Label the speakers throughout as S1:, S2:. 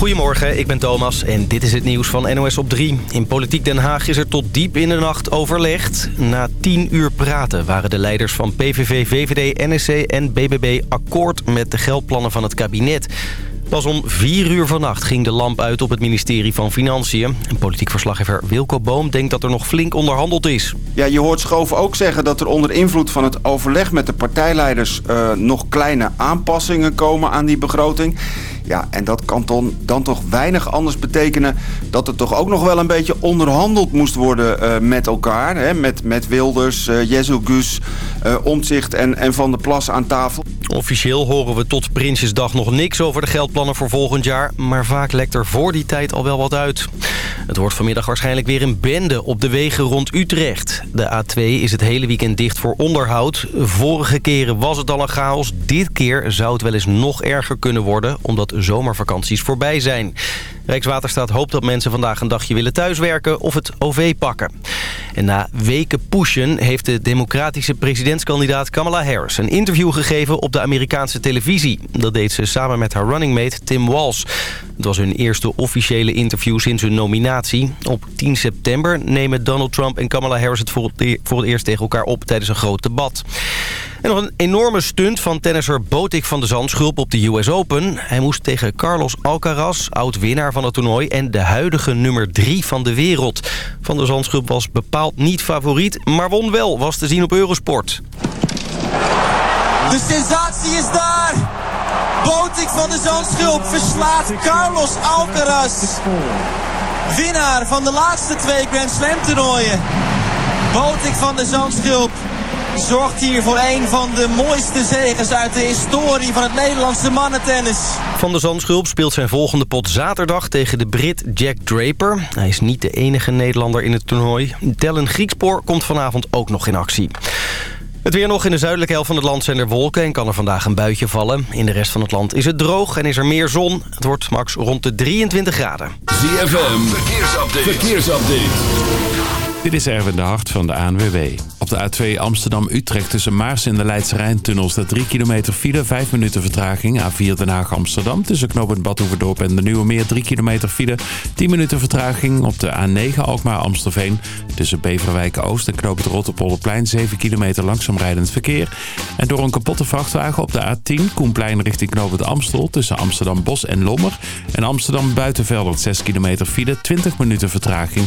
S1: Goedemorgen, ik ben Thomas en dit is het nieuws van NOS op 3. In Politiek Den Haag is er tot diep in de nacht overlegd. Na tien uur praten waren de leiders van PVV, VVD, NSC en BBB akkoord met de geldplannen van het kabinet. Pas om vier uur vannacht ging de lamp uit op het ministerie van Financiën. En politiek verslaggever Wilco Boom denkt dat er nog flink onderhandeld is.
S2: Ja, je hoort Schoof ook zeggen dat er onder invloed van het overleg met de partijleiders... Uh, nog kleine aanpassingen komen aan die begroting. Ja, en dat kan dan, toch weinig anders betekenen... dat er toch ook nog wel een beetje onderhandeld moest worden uh, met elkaar. Hè? Met, met Wilders, uh, Gus, uh, Omtzigt en, en Van der Plas aan tafel.
S1: Officieel horen we tot Prinsjesdag nog niks over de geldplannen voor volgend jaar... maar vaak lekt er voor die tijd al wel wat uit. Het wordt vanmiddag waarschijnlijk weer een bende op de wegen rond Utrecht. De A2 is het hele weekend dicht voor onderhoud. Vorige keren was het al een chaos. Dit keer zou het wel eens nog erger kunnen worden... omdat zomervakanties voorbij zijn. Rijkswaterstaat hoopt dat mensen vandaag een dagje willen thuiswerken of het OV pakken. En na weken pushen heeft de democratische presidentskandidaat Kamala Harris... een interview gegeven op de Amerikaanse televisie. Dat deed ze samen met haar running mate Tim Walsh. Het was hun eerste officiële interview sinds hun nominatie. Op 10 september nemen Donald Trump en Kamala Harris het voor het eerst tegen elkaar op tijdens een groot debat. En nog een enorme stunt van tennisser Botik van de Zandschulp op de US Open. Hij moest tegen Carlos Alcaraz, oud-winnaar van het toernooi... en de huidige nummer 3 van de wereld. Van de Zandschulp was bepaald niet favoriet, maar won wel, was te zien op Eurosport.
S3: De sensatie is daar! Botik van de Zandschulp verslaat Carlos Alcaraz. Winnaar van de laatste twee Grand Slam toernooien. Botik van de Zandschulp zorgt hier voor een van de mooiste zegens uit de historie van het Nederlandse mannentennis.
S1: Van der Zandschulp speelt zijn volgende pot zaterdag tegen de Brit Jack Draper. Hij is niet de enige Nederlander in het toernooi. Dylan Griekspoor komt vanavond ook nog in actie. Het weer nog in de zuidelijke helft van het land zijn er wolken... en kan er vandaag een buitje vallen. In de rest van het land is het droog en is er meer zon. Het wordt max rond de 23 graden.
S4: ZFM, verkeersupdate. verkeersupdate.
S5: Dit is Erwin de Hart van de ANWB. Op de A2 Amsterdam-Utrecht tussen Maars en de Leidse Rijntunnel staat 3 kilometer file, 5 minuten vertraging. A4 Den Haag-Amsterdam tussen knooppunt Badhoevedorp en de Nieuwe Meer 3 kilometer file, 10 minuten vertraging. Op de A9 Alkmaar-Amstelveen tussen Beverwijk-Oost en knooppunt Rotterpolderplein 7 kilometer langzaam rijdend verkeer. En door een kapotte vrachtwagen op de A10 Koenplein richting knooppunt Amstel tussen Amsterdam-Bos en Lommer. En Amsterdam-Buitenveldert 6 kilometer file, 20 minuten vertraging.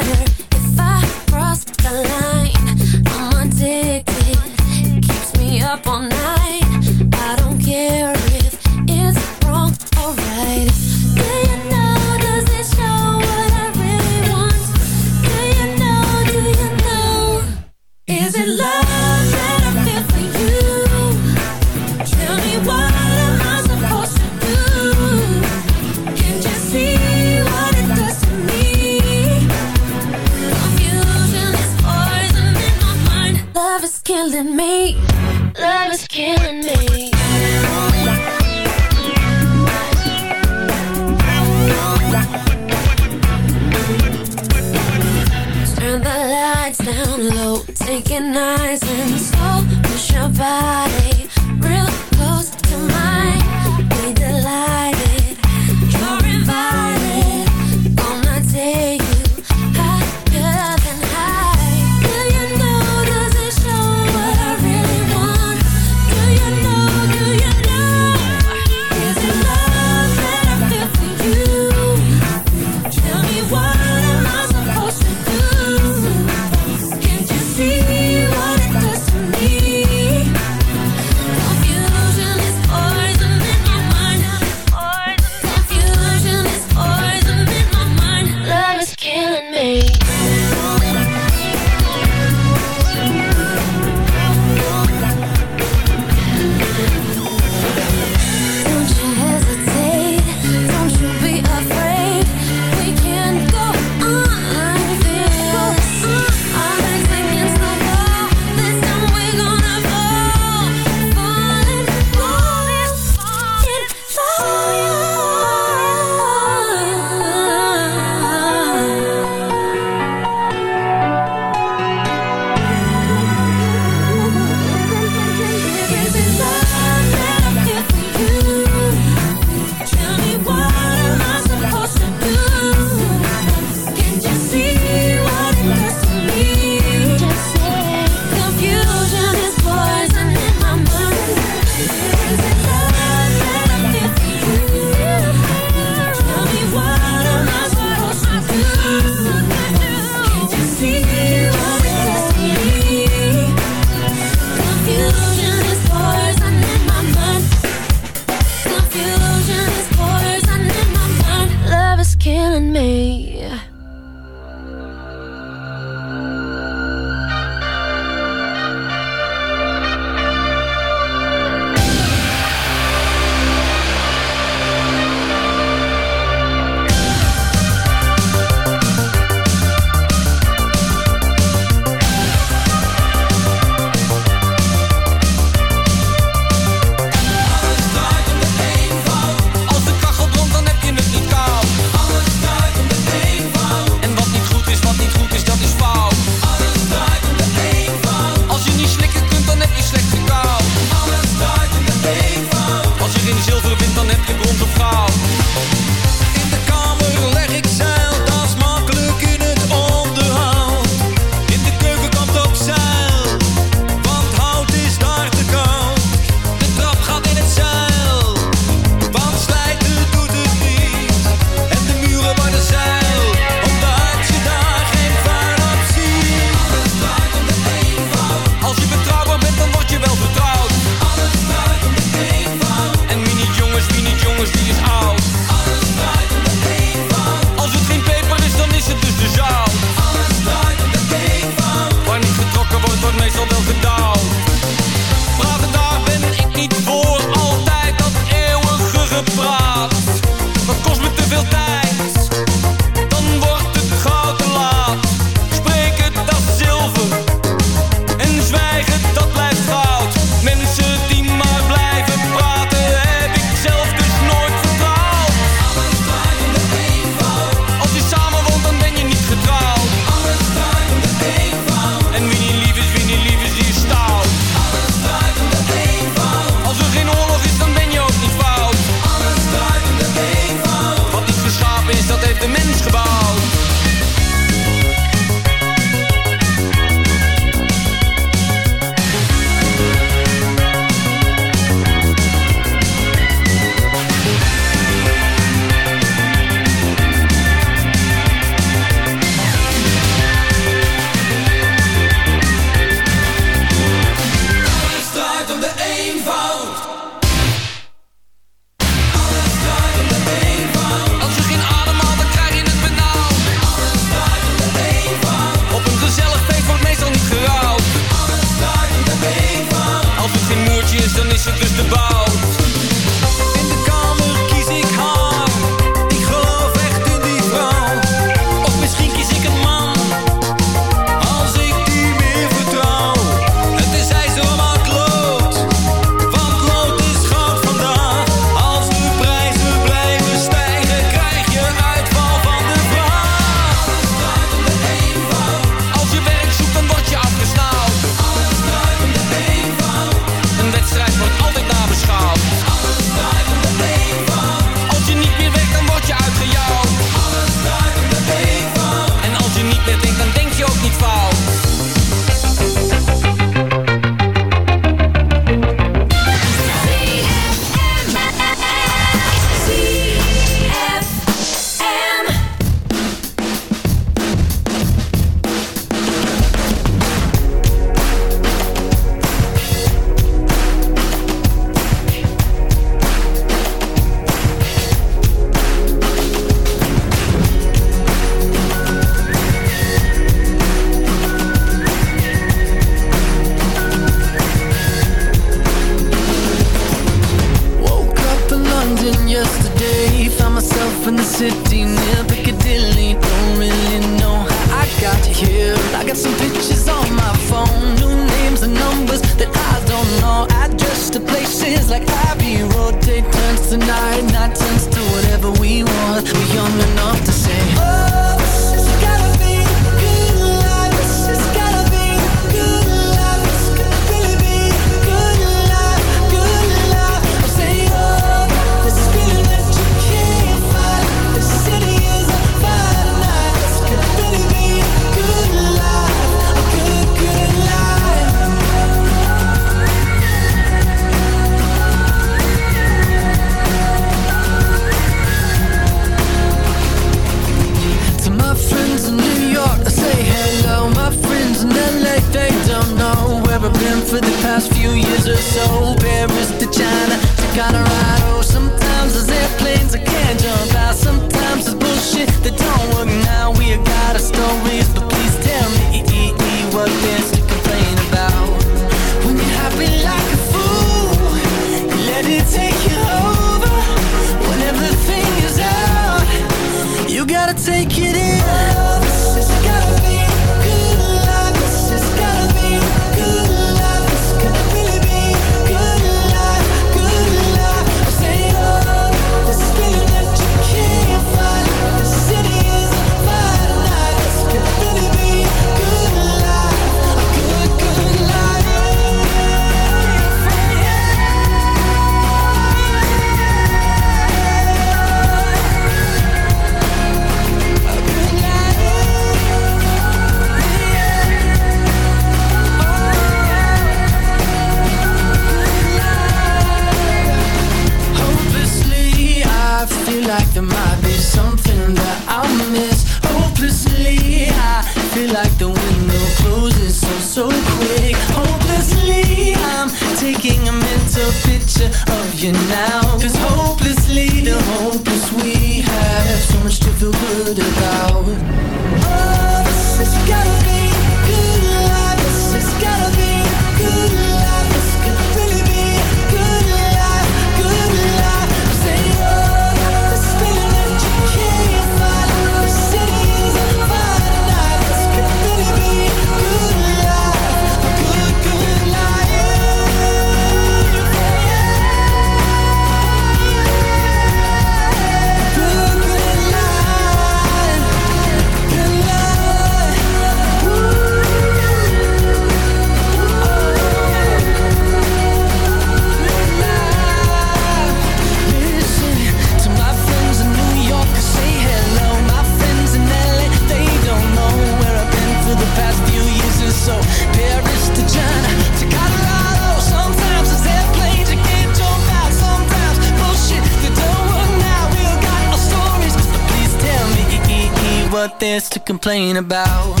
S6: complain about.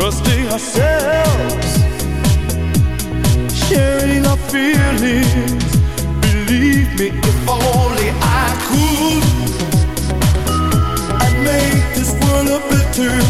S7: trusting ourselves, sharing our feelings. Believe me, if only I could, I'd make this world a better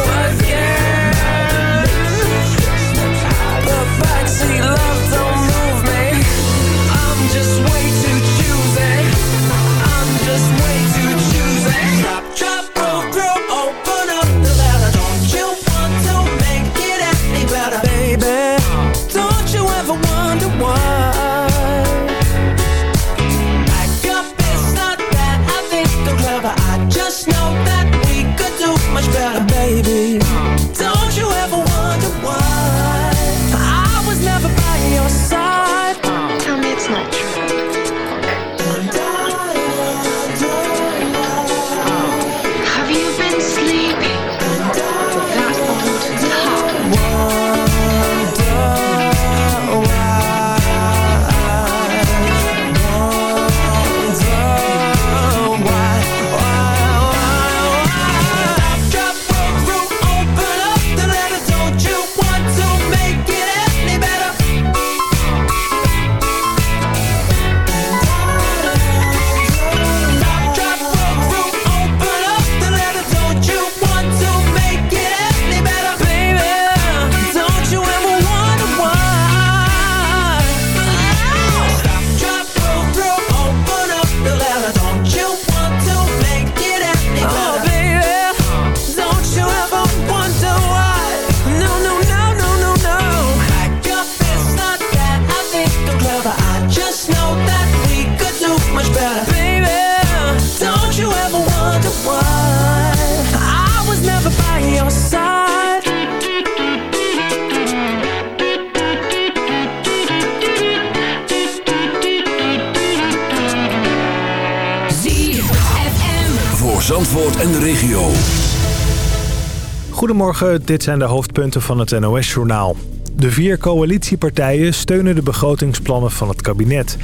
S8: dit zijn de hoofdpunten van het NOS-journaal. De vier coalitiepartijen steunen de begrotingsplannen van het kabinet.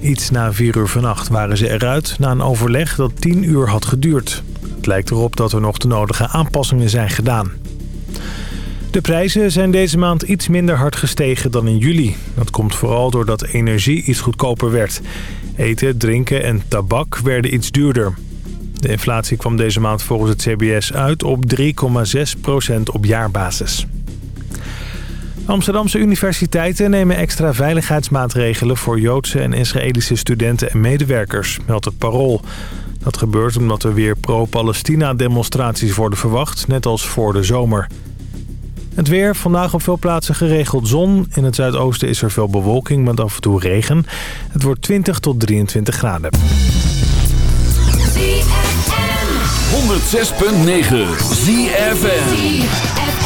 S8: Iets na vier uur vannacht waren ze eruit na een overleg dat tien uur had geduurd. Het lijkt erop dat er nog de nodige aanpassingen zijn gedaan. De prijzen zijn deze maand iets minder hard gestegen dan in juli. Dat komt vooral doordat energie iets goedkoper werd. Eten, drinken en tabak werden iets duurder. De inflatie kwam deze maand volgens het CBS uit op 3,6% op jaarbasis. Amsterdamse universiteiten nemen extra veiligheidsmaatregelen voor Joodse en Israëlische studenten en medewerkers, meldt het Parool. Dat gebeurt omdat er weer pro-Palestina demonstraties worden verwacht, net als voor de zomer. Het weer, vandaag op veel plaatsen geregeld zon. In het zuidoosten is er veel bewolking met af en toe regen. Het wordt 20 tot 23 graden.
S9: 106.9 ZFM.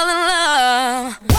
S4: Fall in love.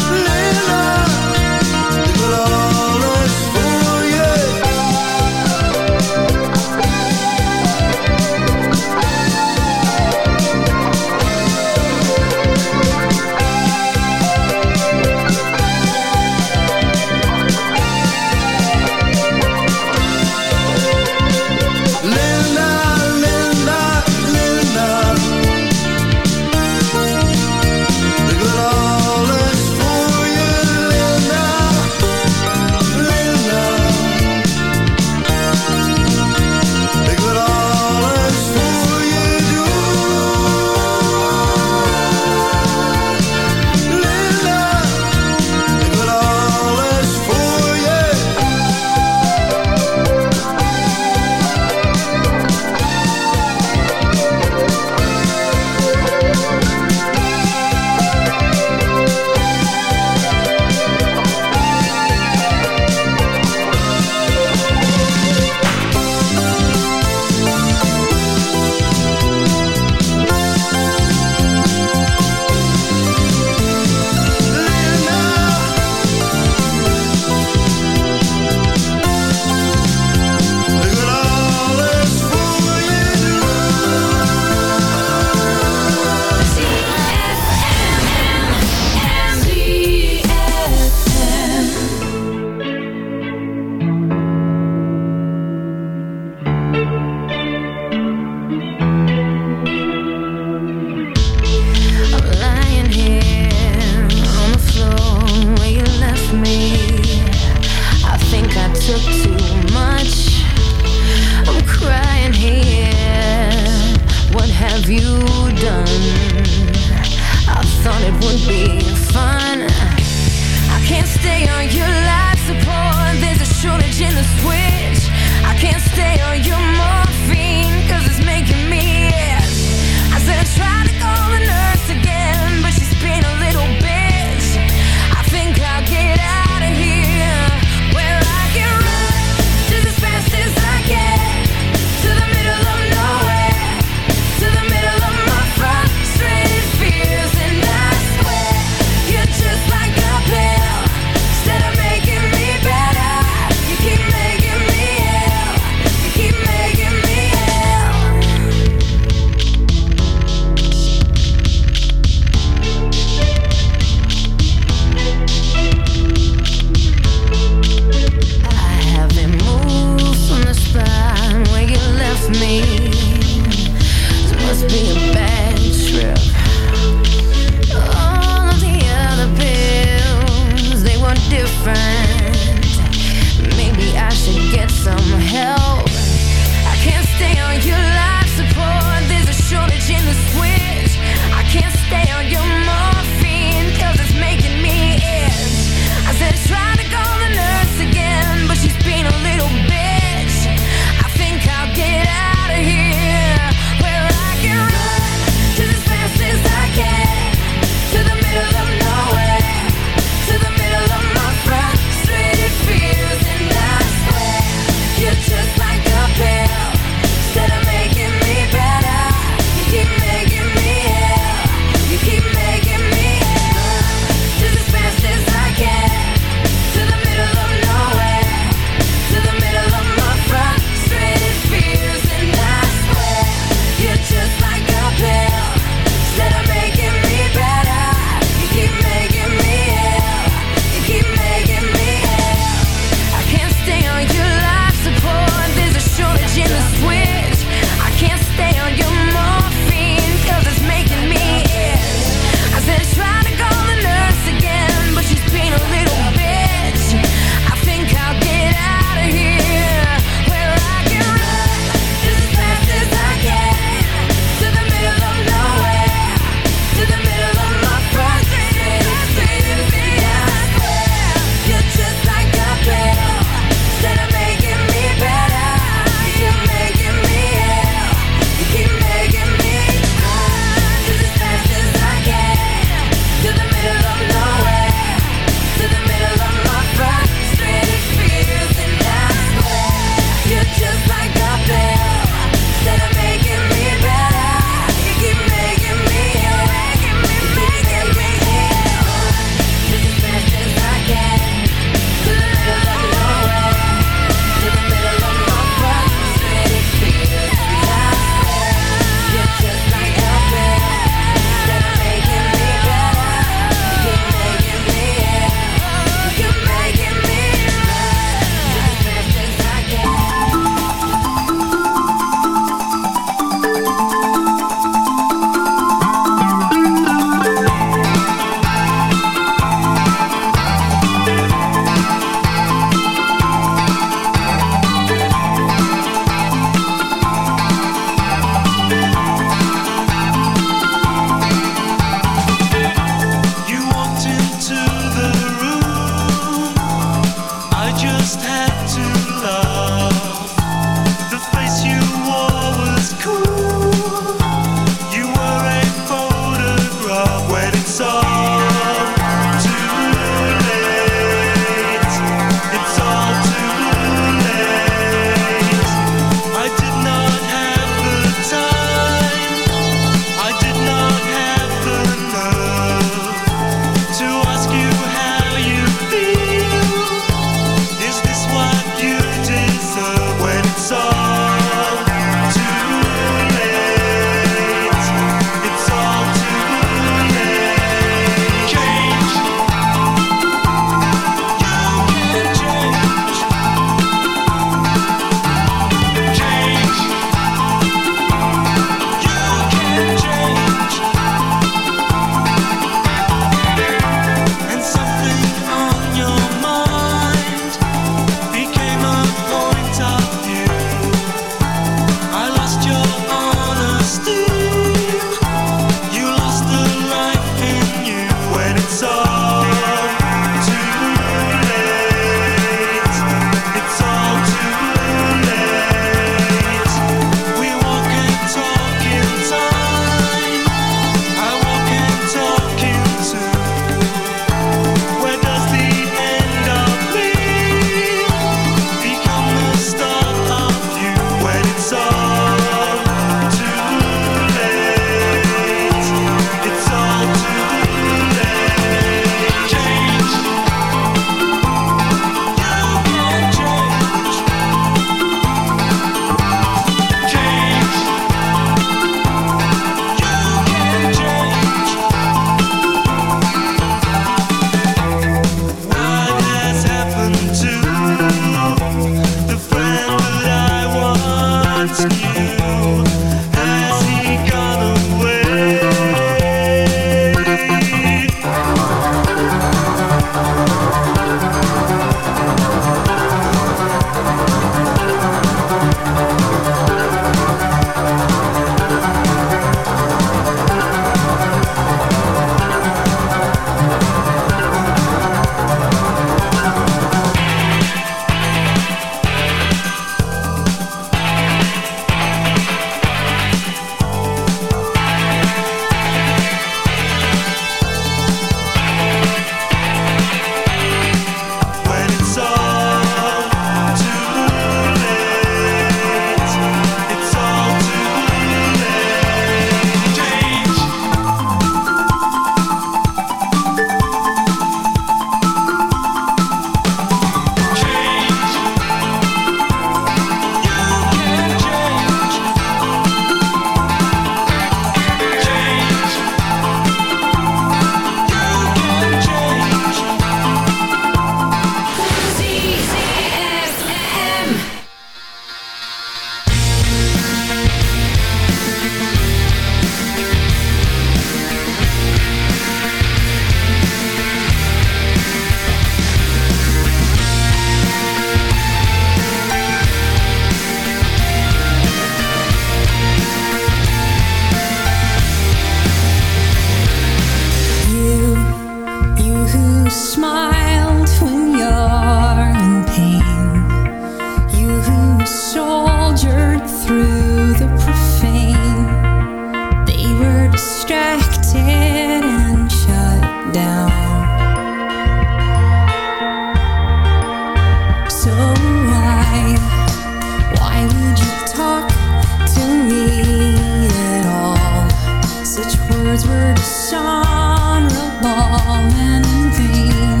S7: fallen in
S9: vain.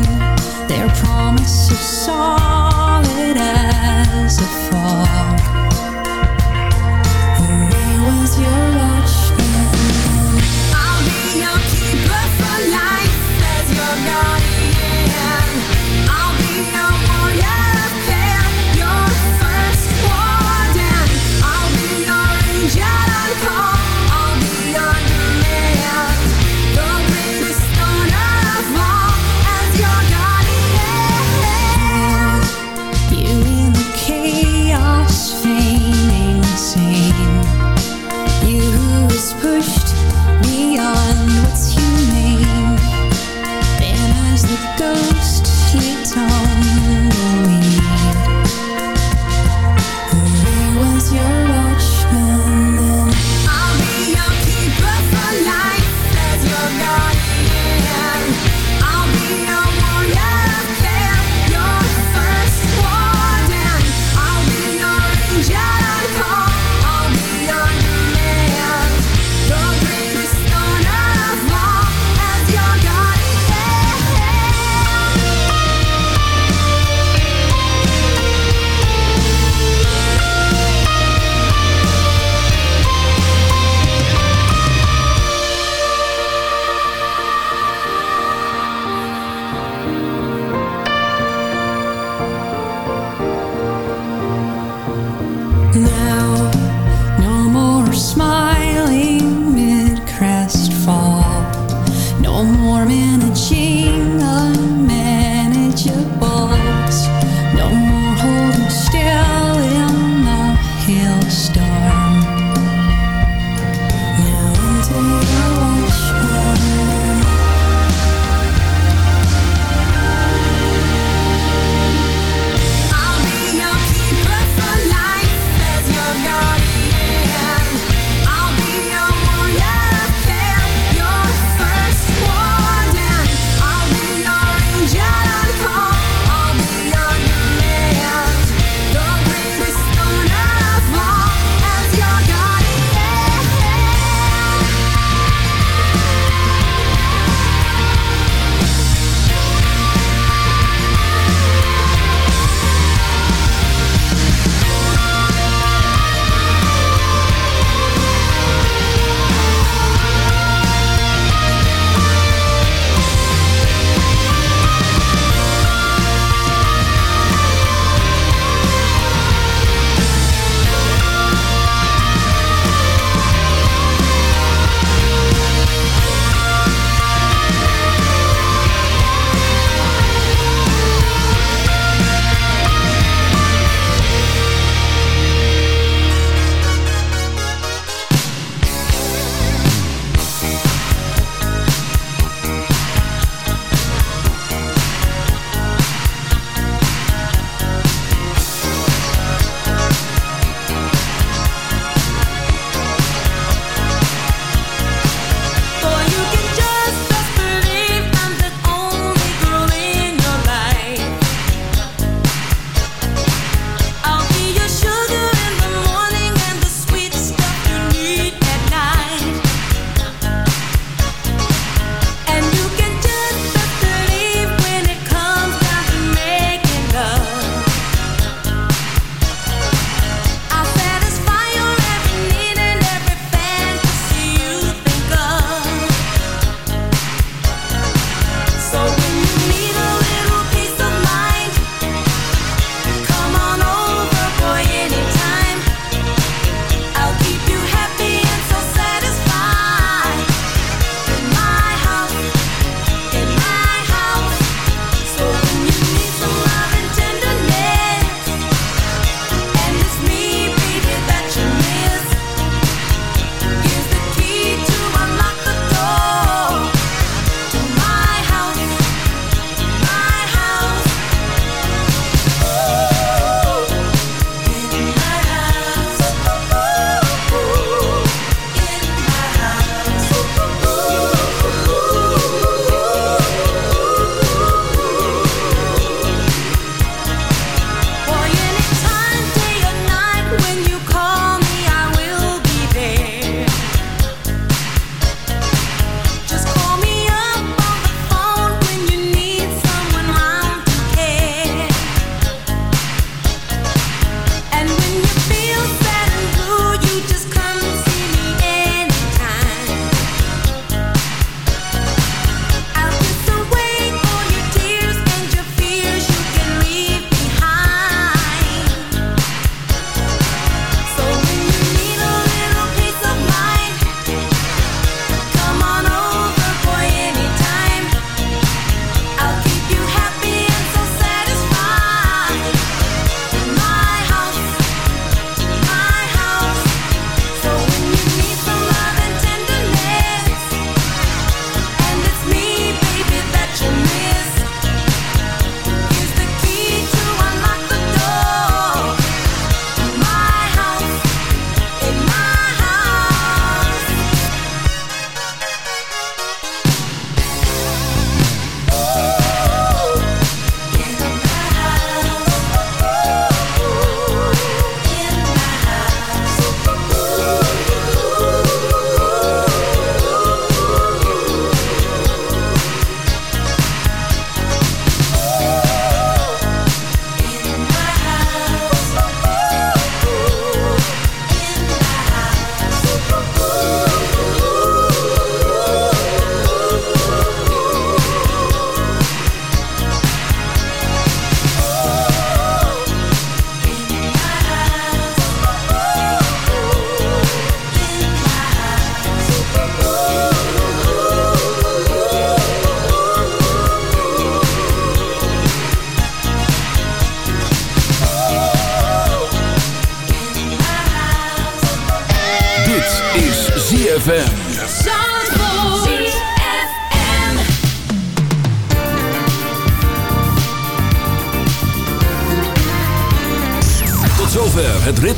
S9: Their promises are.